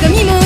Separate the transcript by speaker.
Speaker 1: de mi.